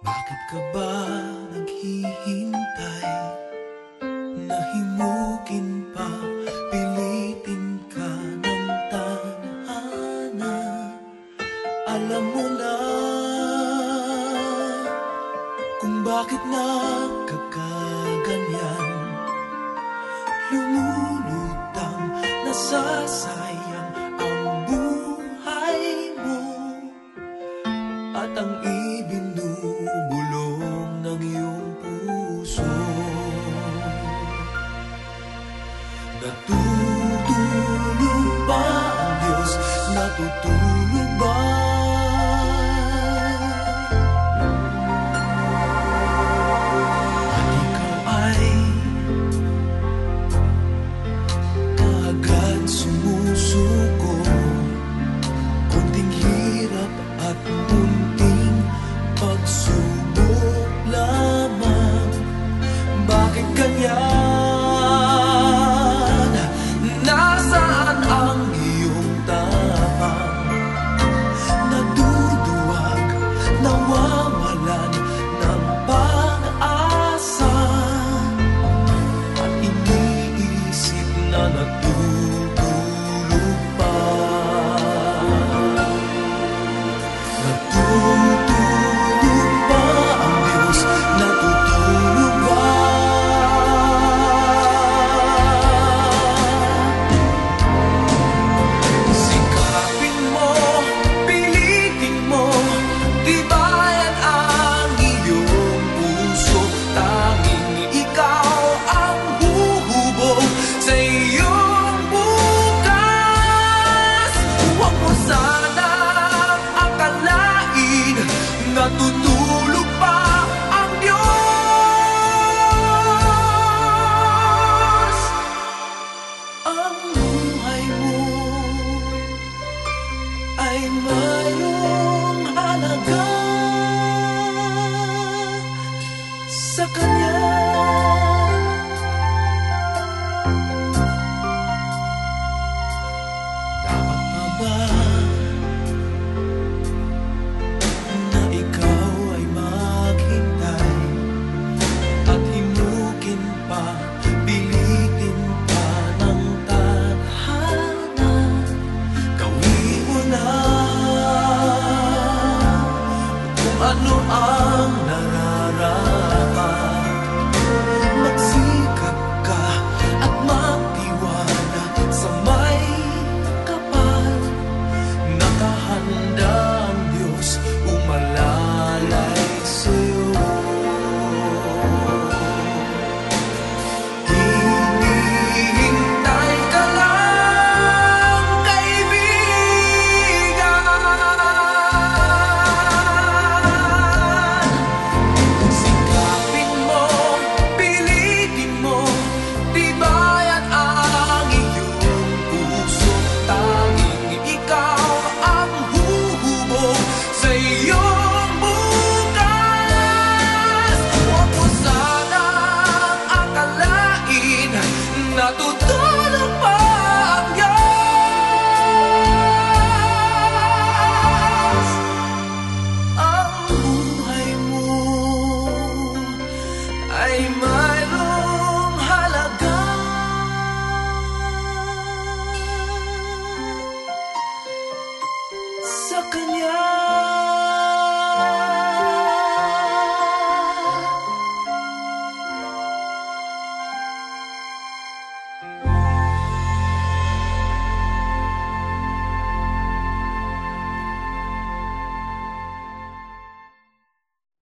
Bakit ka ba naghihintay? Nahimukin pa, pilitin ka ng tanhana Alam mo na kung bakit nagkakaganyan Lumulutang nasasayang ang buhay mo. At ang Natutulog ba ang Diyos? Natutulog ba? At ikaw ay kaagad sumusuko Kunting hirap at munting pagsubok Natutulog pa ang Diyos Ang buhay mo ay mayroong halaga sa Kanya. Ano ang